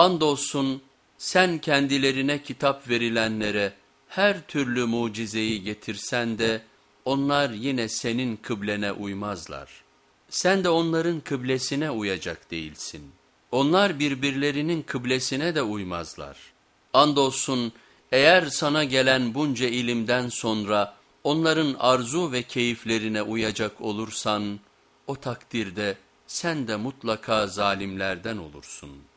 Andolsun sen kendilerine kitap verilenlere her türlü mucizeyi getirsen de onlar yine senin kıblene uymazlar. Sen de onların kıblesine uyacak değilsin. Onlar birbirlerinin kıblesine de uymazlar. Andolsun eğer sana gelen bunca ilimden sonra onların arzu ve keyiflerine uyacak olursan o takdirde sen de mutlaka zalimlerden olursun.''